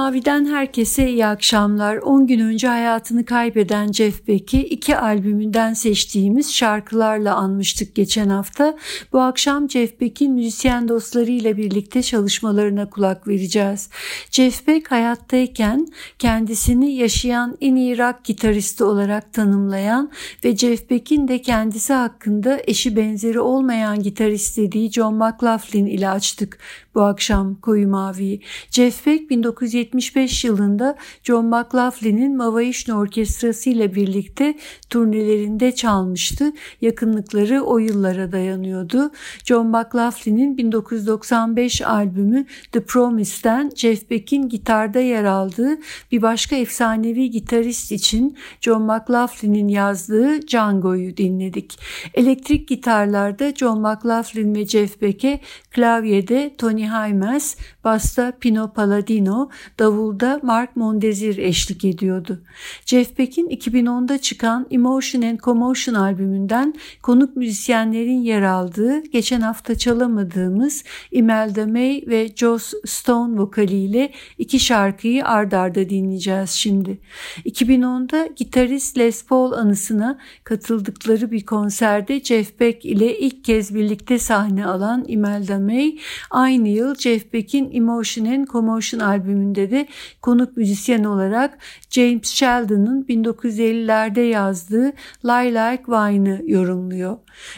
Mavi'den herkese iyi akşamlar. 10 gün önce hayatını kaybeden Jeff Beck'i iki albümünden seçtiğimiz şarkılarla anmıştık geçen hafta. Bu akşam Jeff Beck'in müzisyen dostlarıyla birlikte çalışmalarına kulak vereceğiz. Jeff Beck hayattayken kendisini yaşayan en iyi rock gitaristi olarak tanımlayan ve Jeff Beck'in de kendisi hakkında eşi benzeri olmayan gitarist dediği John McLaughlin ile açtık bu akşam Koyu Mavi'yi. Jeff Beck 1975 yılında John McLaughlin'in Mavaişne Orkestrası ile birlikte turnelerinde çalmıştı. Yakınlıkları o yıllara dayanıyordu. John McLaughlin'in 1995 albümü The Promise'den Jeff Beck'in gitarda yer aldığı bir başka efsanevi gitarist için John McLaughlin'in yazdığı Django'yu dinledik. Elektrik gitarlarda John McLaughlin ve Jeff Beck'e klavyede Tony Tony Hymes, basta Pino Palladino, davulda Mark Mondezir eşlik ediyordu. Jeff Beck'in 2010'da çıkan Emotion and Commotion albümünden konuk müzisyenlerin yer aldığı geçen hafta çalamadığımız Imelda May ve Joss Stone vokaliyle iki şarkıyı ard arda dinleyeceğiz şimdi. 2010'da gitarist Les Paul anısına katıldıkları bir konserde Jeff Beck ile ilk kez birlikte sahne alan Imelda May aynı yıl Jeff Beck'in Emotion and Commotion albümünde de konuk müzisyen olarak James Sheldon'ın 1950'lerde yazdığı Lilac Wine'ı yorumluyor.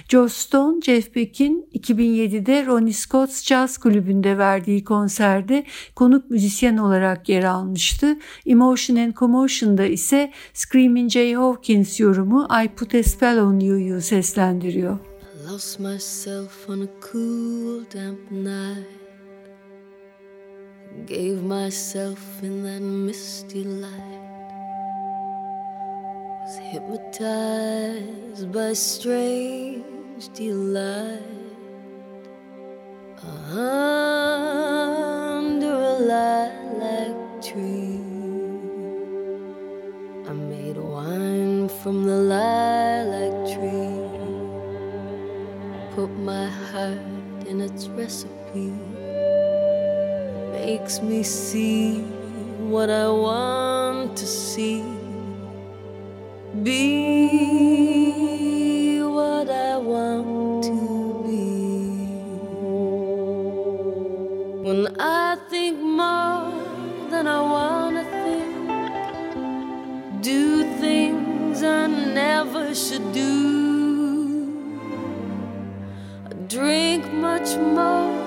Joe Stone, Jeff Beck'in 2007'de Ronnie Scott's Jazz Kulübü'nde verdiği konserde konuk müzisyen olarak yer almıştı. Emotion and Commotion'da ise Screaming Jay Hawkins yorumu I Put a Spell on You'yu seslendiriyor. Lost myself on a cool damp night Gave myself in that misty light. Was hypnotized by strange delight. Under a lilac tree I made wine from the lilac tree. Put my heart in its recipe Makes me see what I want to see Be what I want to be. When I think more than I want to think, do things I never should do, I drink much more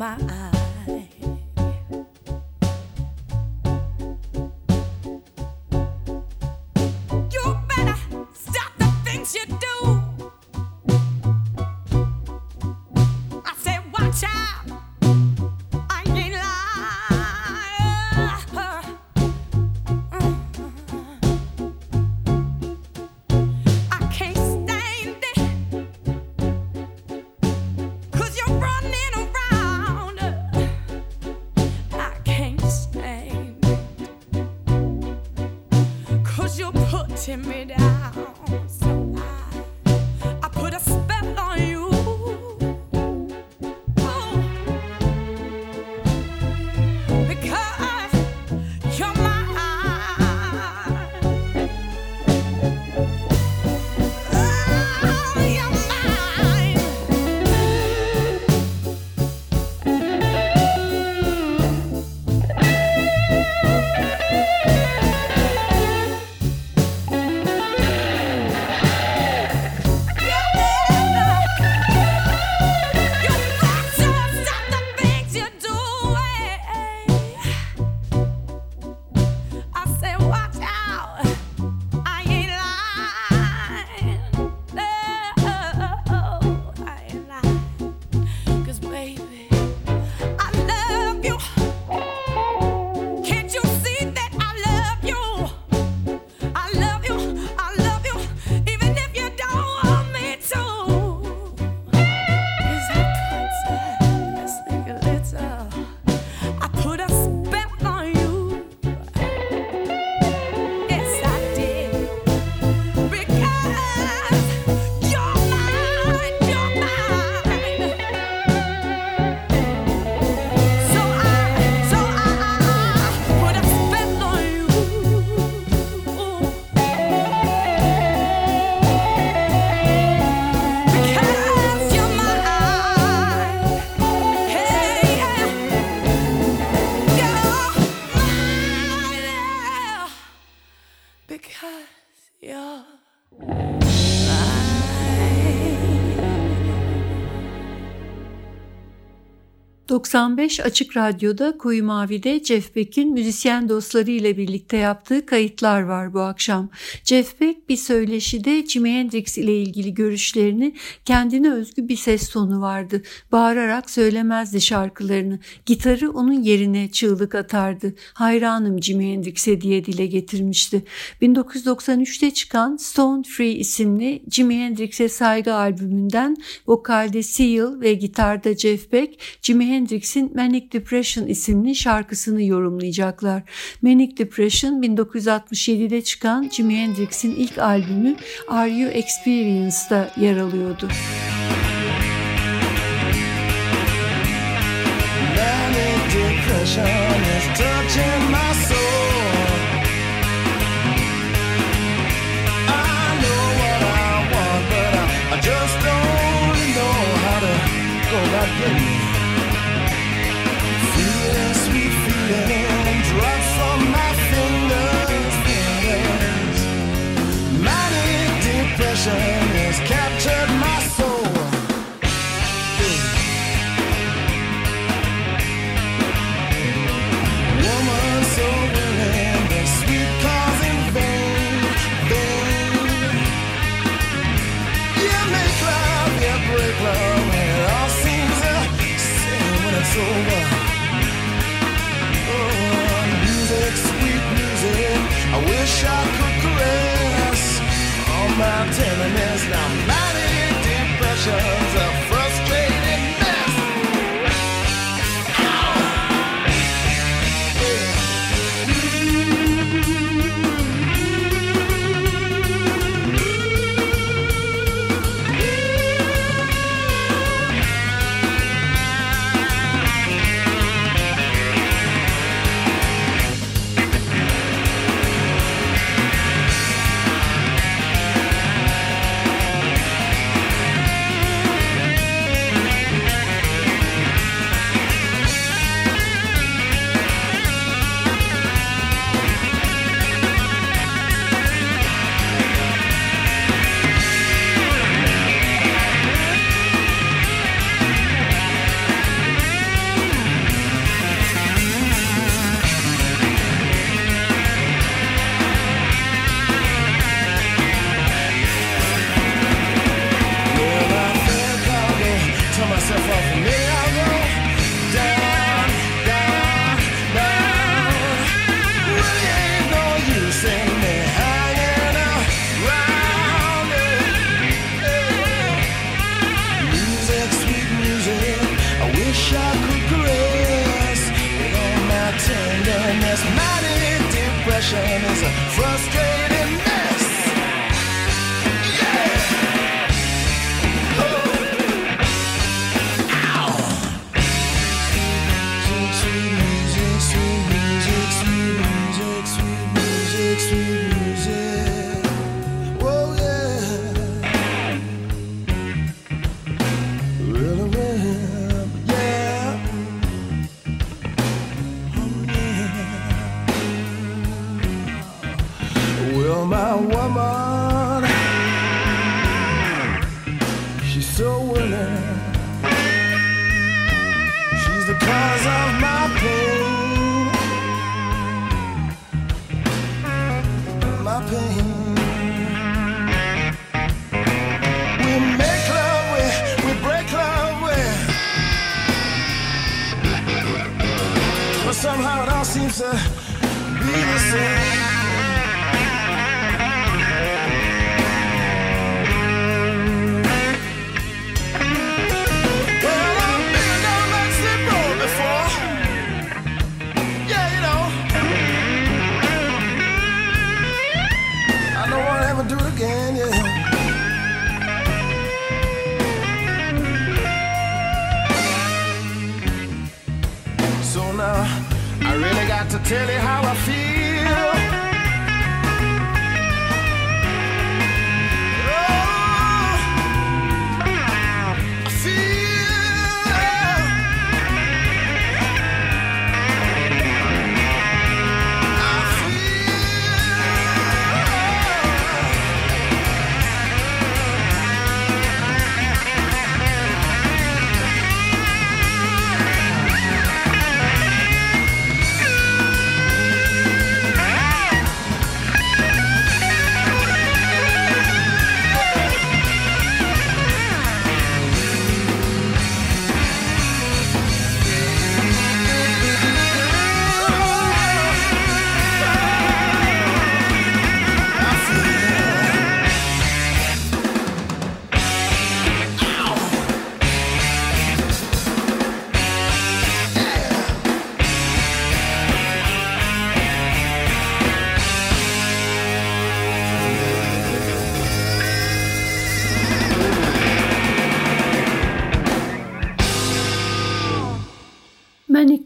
my eyes. 95 Açık Radyo'da Koyu Mavi'de Jeff Beck'in müzisyen dostları ile birlikte yaptığı kayıtlar var bu akşam. Jeff Beck bir söyleşide Jimi Hendrix ile ilgili görüşlerini kendine özgü bir ses tonu vardı. Bağırarak söylemezdi şarkılarını. Gitarı onun yerine çığlık atardı. Hayranım Jimi Hendrix'e diye dile getirmişti. 1993'te çıkan Stone Free isimli Jimi Hendrix'e saygı albümünden vokalde Seal ve gitarda Jeff Beck, Jimi Hendrix Hendrix'in Manic Depression isimli şarkısını yorumlayacaklar. Manic Depression 1967'de çıkan Jimi Hendrix'in ilk albümü Are You Experienced'da yer alıyordu. Manic depression is touching I wish I could caress all my tenderness. Now, mighty depressions are.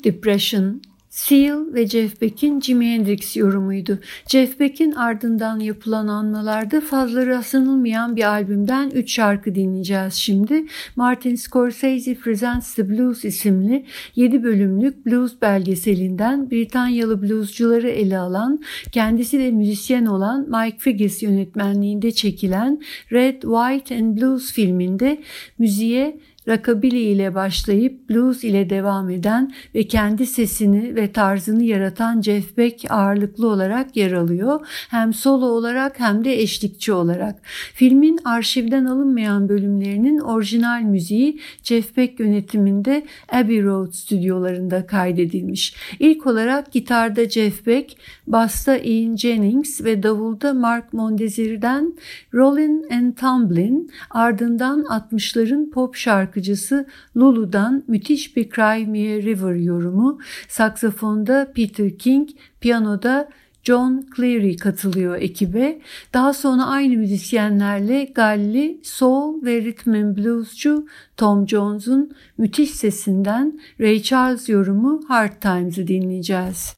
Depression, Seal ve Jeff Beck'in Jimi Hendrix yorumuydu. Jeff Beck'in ardından yapılan anmalarda fazla rastlanılmayan bir albümden 3 şarkı dinleyeceğiz şimdi. Martin Scorsese Presents the Blues isimli 7 bölümlük blues belgeselinden Britanyalı bluescuları ele alan, kendisi de müzisyen olan Mike Figgis yönetmenliğinde çekilen Red, White and Blues filminde müziğe rockabilly ile başlayıp blues ile devam eden ve kendi sesini ve tarzını yaratan Jeff Beck ağırlıklı olarak yer alıyor. Hem solo olarak hem de eşlikçi olarak. Filmin arşivden alınmayan bölümlerinin orijinal müziği Jeff Beck yönetiminde Abbey Road stüdyolarında kaydedilmiş. İlk olarak gitarda Jeff Beck, basta Ian Jennings ve davulda Mark Mondesir'den Rollin and Tumblin ardından 60'ların pop şarkı şarkıcısı Lulu'dan müthiş bir Cry Me River yorumu, saksafonda Peter King, piyanoda John Cleary katılıyor ekibe. Daha sonra aynı müzisyenlerle Galli, Soul ve Rhythm and Bluescu Tom Jones'un müthiş sesinden Ray Charles yorumu Hard Times'ı dinleyeceğiz.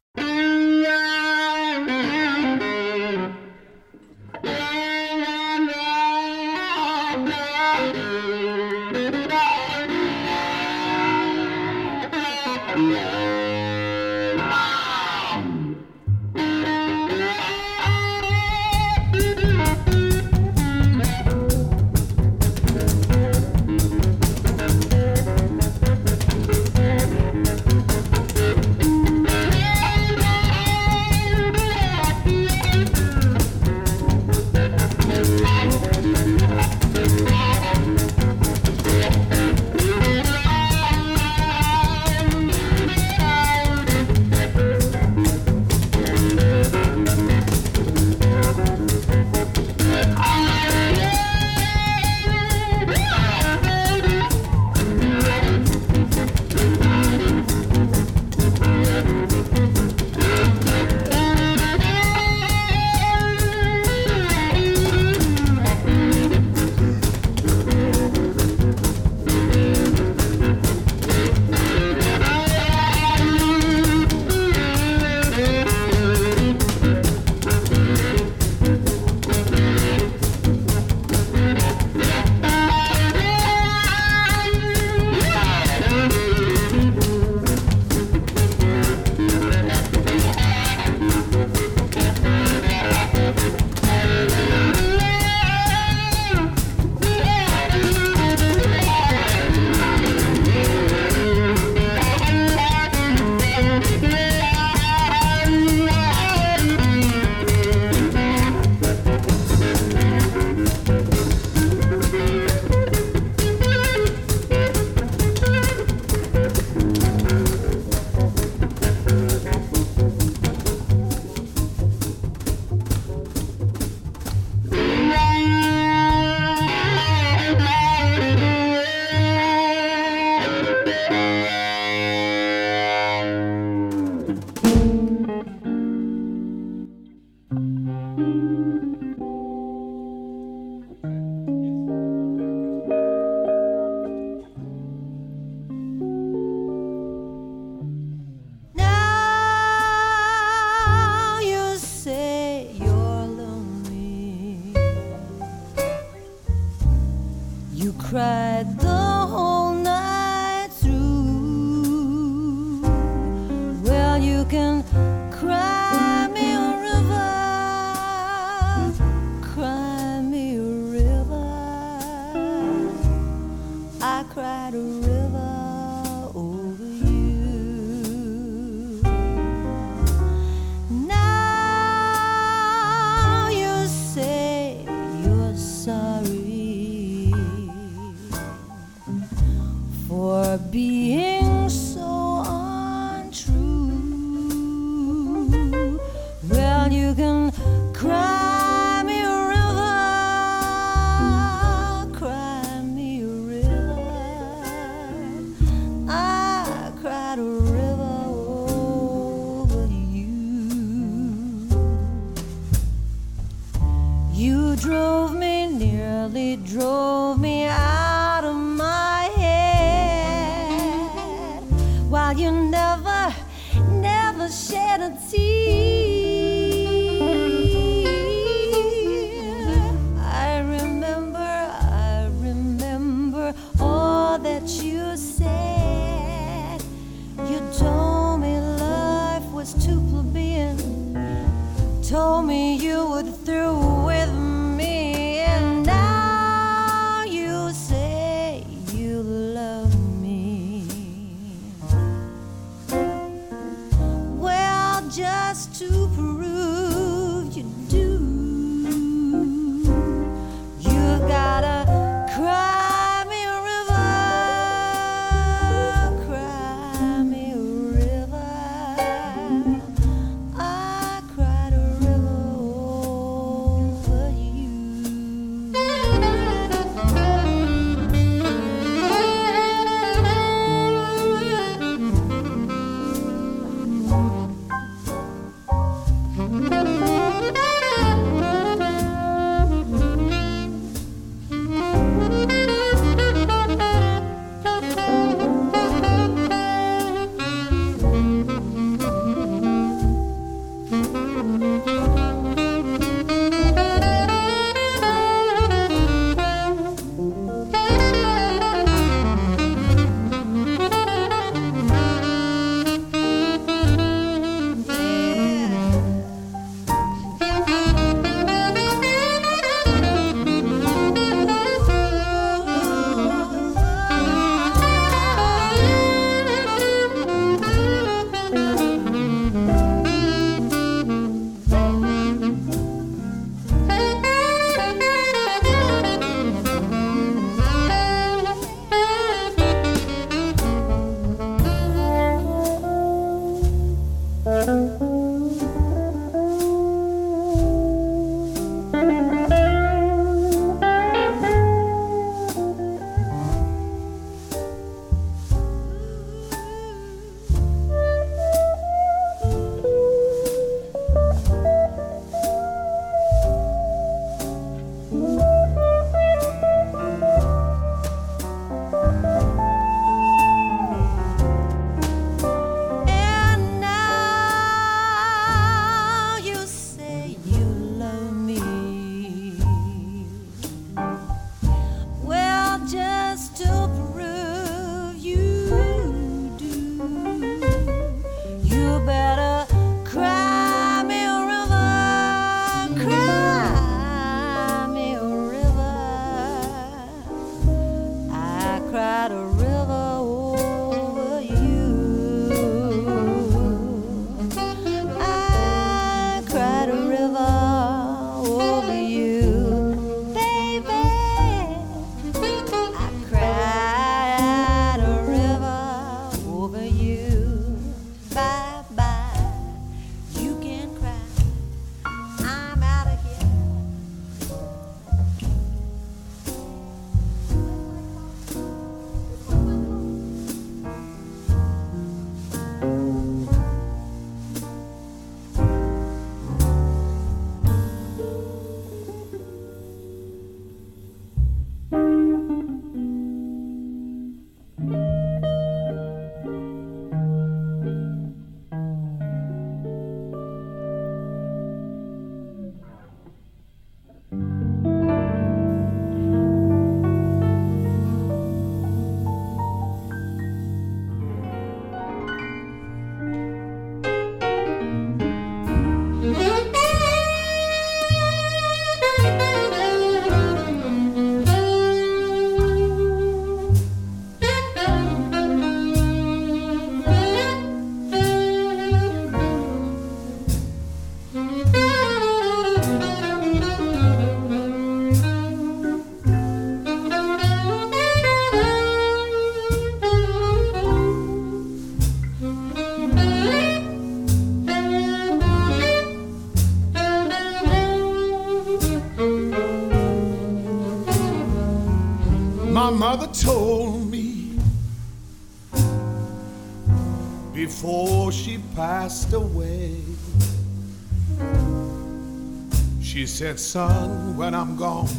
Said, Son, when I'm gone,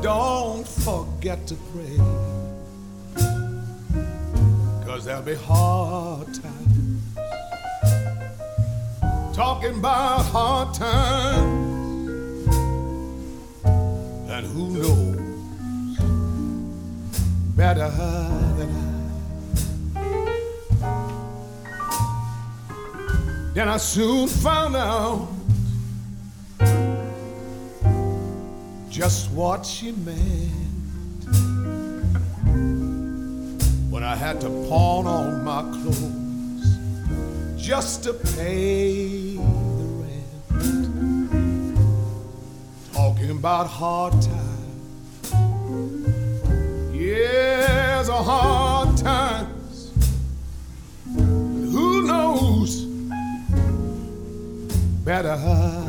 don't forget to pray. Cause there'll be hard times. Talking about hard times. And who knows better than I? Then I soon found out just what she meant when I had to pawn all my clothes just to pay the rent. Talking about hard times, yes, a hard times. Who knows better?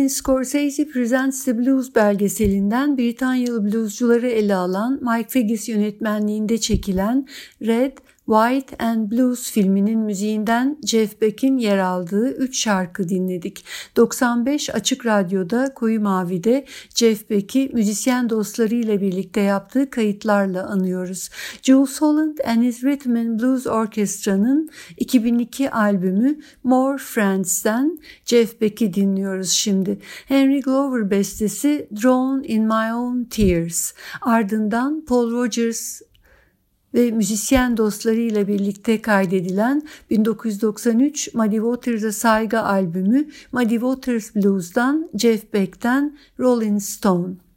Martin Scorsese Presents the Blues belgeselinden Britanyalı bluescuları ele alan Mike Figgis yönetmenliğinde çekilen Red, White and Blues filminin müziğinden Jeff Beck'in yer aldığı 3 şarkı dinledik. 95 Açık Radyo'da Koyu Mavi'de Jeff Beck'i müzisyen dostlarıyla birlikte yaptığı kayıtlarla anıyoruz. Jules Holland and His Rhythm and Blues Orchestra'nın 2002 albümü More Friends'ten Jeff Beck'i dinliyoruz şimdi. Henry Glover bestesi Drawn in My Own Tears. Ardından Paul Rogers ve müzisyen dostlarıyla birlikte kaydedilen 1993 Muddy Waters'a saygı albümü Muddy Waters Blues'dan Jeff Beck'ten Rolling Stone.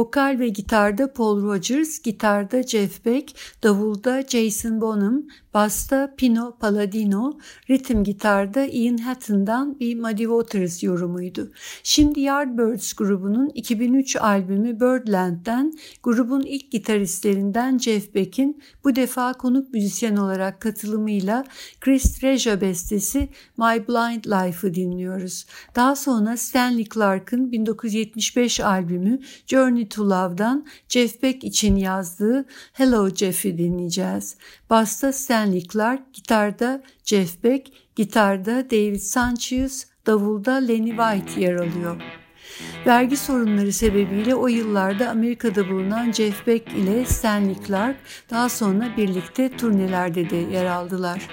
Vokal ve gitarda Paul Rogers, gitarda Jeff Beck, davulda Jason Bonham, basta Pino Palladino, ritim gitarda Ian Hatton'dan bir Muddy Waters yorumuydu. Şimdi Yardbirds grubunun 2003 albümü Birdland'den grubun ilk gitaristlerinden Jeff Beck'in bu defa konuk müzisyen olarak katılımıyla Chris Treasure bestesi My Blind Life'ı dinliyoruz. Daha sonra Stanley Clark'ın 1975 albümü Journey to Love'dan Jeff Beck için yazdığı Hello Jeff'i dinleyeceğiz. Basta Stanley Clark, gitarda Jeff Beck, gitarda David Sanchez, davulda Lenny White yer alıyor. Vergi sorunları sebebiyle o yıllarda Amerika'da bulunan Jeff Beck ile Stanley Clark daha sonra birlikte turnelerde de yer aldılar.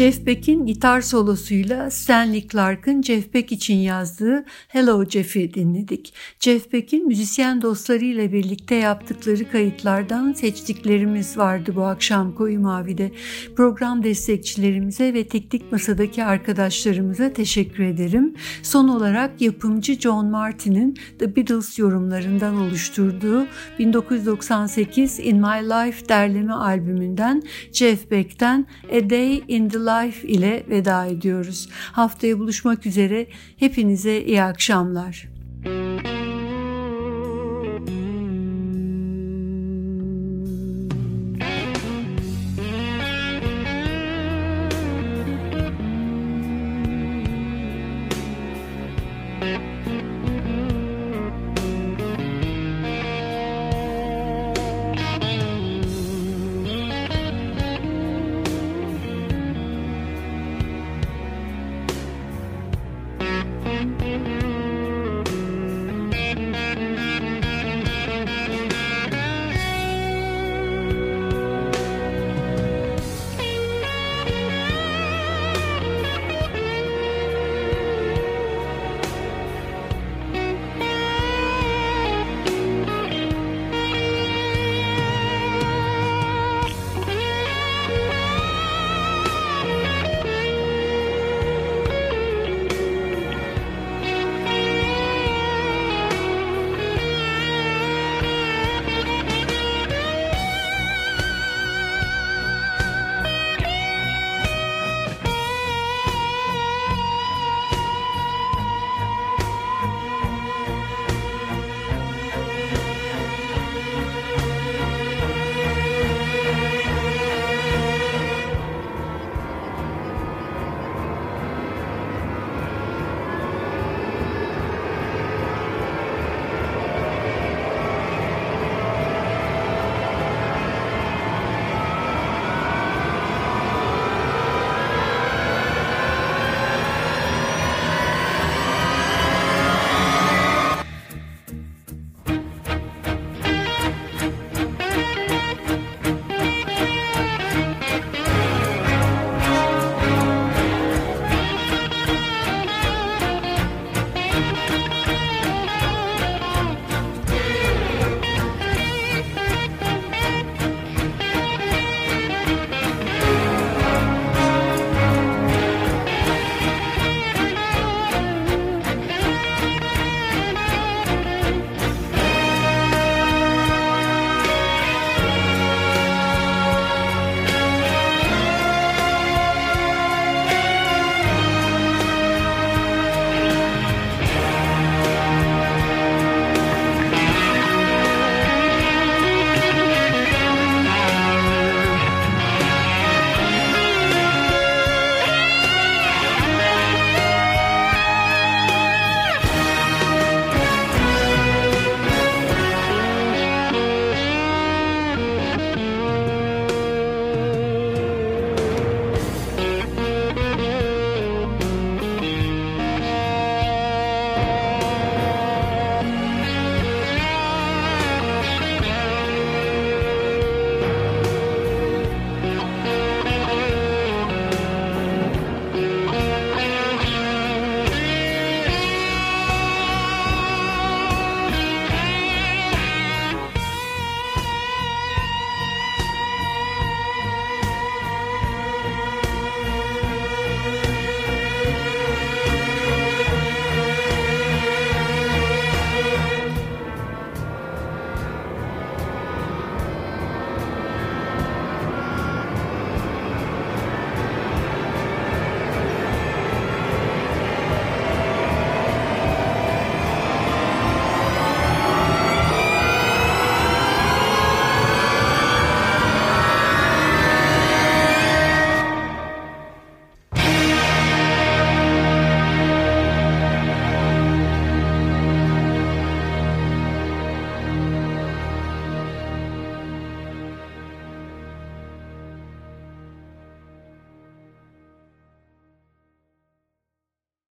Jeff Beck'in gitar solosuyla Stanley Clark'ın Jeff Beck için yazdığı Hello Jeff'i dinledik. Jeff Beck'in müzisyen dostlarıyla birlikte yaptıkları kayıtlardan seçtiklerimiz vardı bu akşam Koyu Mavi'de. Program destekçilerimize ve teknik masadaki arkadaşlarımıza teşekkür ederim. Son olarak yapımcı John Martin'in The Beatles yorumlarından oluşturduğu 1998 In My Life derleme albümünden Jeff Beck'ten A Day in the Life ile veda ediyoruz. Haftaya buluşmak üzere. Hepinize iyi akşamlar. Müzik